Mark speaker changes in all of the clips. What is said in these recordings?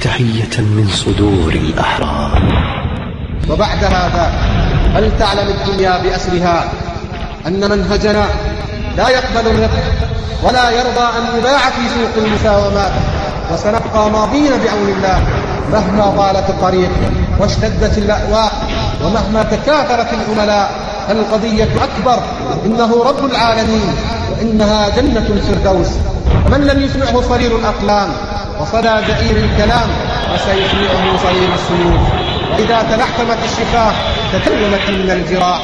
Speaker 1: تحية من صدور الأحرار.
Speaker 2: وبعد هذا هل تعلم الدنيا بأسرها أن منهجنا لا يقبل الرق ولا يرضى أن يباع في سوق المساومات؟ وسنبقى ماضين بعون الله مهما طالت الطريق واشتدت الأهواء ومهما تكاثرت الأملاء فالقضية أكبر إنه رب العالمين وإنها جنة الفردوس. من لم يسمعه صرير الأقلام وصدى زئير الكلام وسيسمعه صرير السيوف. وإذا تلحمت الشفاة تكلمت من الجراح.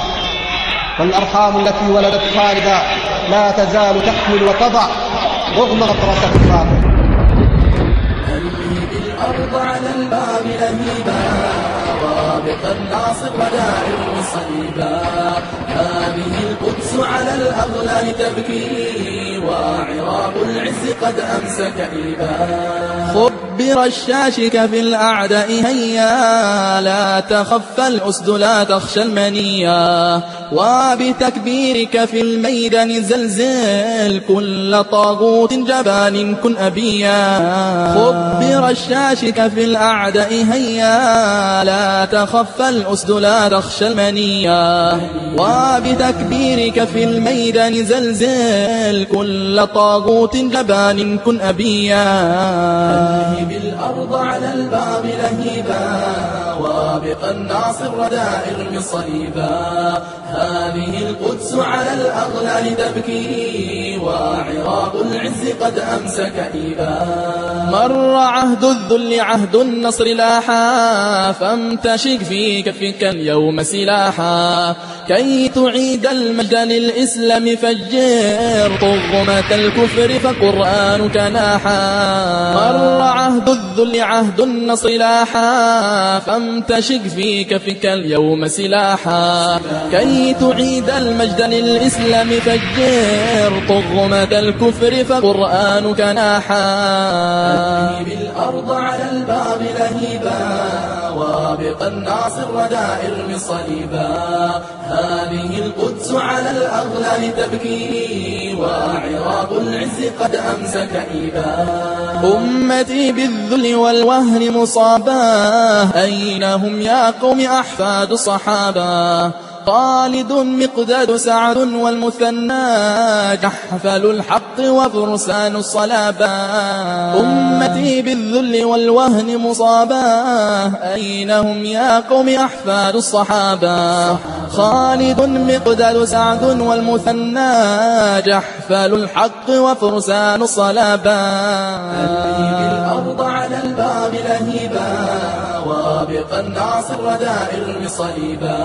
Speaker 2: والأرحام التي ولدت خالدا لا تزال تحمل وتضع. رغم غطرستها
Speaker 3: الأرض على الباب لهيبا رابط الناصر ودائر صليبا. هذه القدس على الأغلال تبكي. وعراق العز قد أمسك إيبا. برشاشك في الأعداء هيا. لا تخف الأسد لا تخشى المنيا. وبتكبيرك في الميدان زلزل كل طاغوت جبان كن أبيا. خذ برشاشك في الأعداء هيا. لا تخف الأسد لا تخشى المنيا وبتكبيرك في الميدان زلزل كل طاغوت جبان كن أبيا. بالأرض على الباب لهيبا. وابق الناصر ردائر صليبا. هذه القدس على الأغلال تبكي وعراق العز قد أمسك إيبا. مر عهد الذل عهد النصر لاحا فامتشك في كفك اليوم سلاحا. كي تعيد المجد للإسلام فجر طغمة الكفر فقرآنك ناحا مر عهد الذل عهد النصر لاحا فامتشك في كفك اليوم سلاحا. كي تعيد المجد للإسلام فجر طغمة الكفر فقرآنك ناحا بالأرض على الباب لهيبا وابق الناصر ودائر صليبا هذه القدس على الأغلال تبكي وعراق العز قد أمسك إيبا أمتي بالذل والوهن مصابا أين هم يا قوم أحفاد الصحابة خالد مقداد سعد والمثنى جحفل الحق وفرسان الصلابة. أمتي بالذل والوهن مصابا أين هم يا قوم أحفاد الصحابة؟ خالد مقداد سعد والمثنى جحفل الحق وفرسان الصلابة. الأرض على الباب لهيبا وابق الناصر ودائر صليبا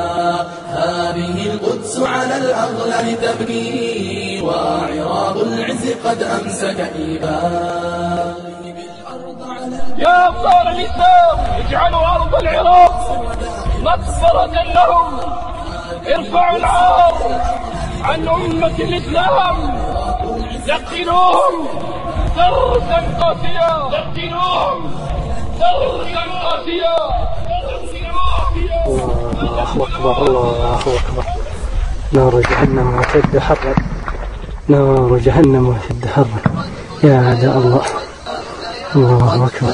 Speaker 3: هذه القدس على الأغلال تبكي وعراق العز قد أمسك إيبا
Speaker 4: يا أبطال الإسلام اجعلوا أرض العراق مقبرة لهم. ارفعوا العار عن أمة الإسلام. لقنوهم درسا قاسيا قاسيا
Speaker 5: الله أكبر الله أكبر. نار جهنم وشد حرا. نار جهنم وشد حرا. يا أعداء الله. الله أكبر.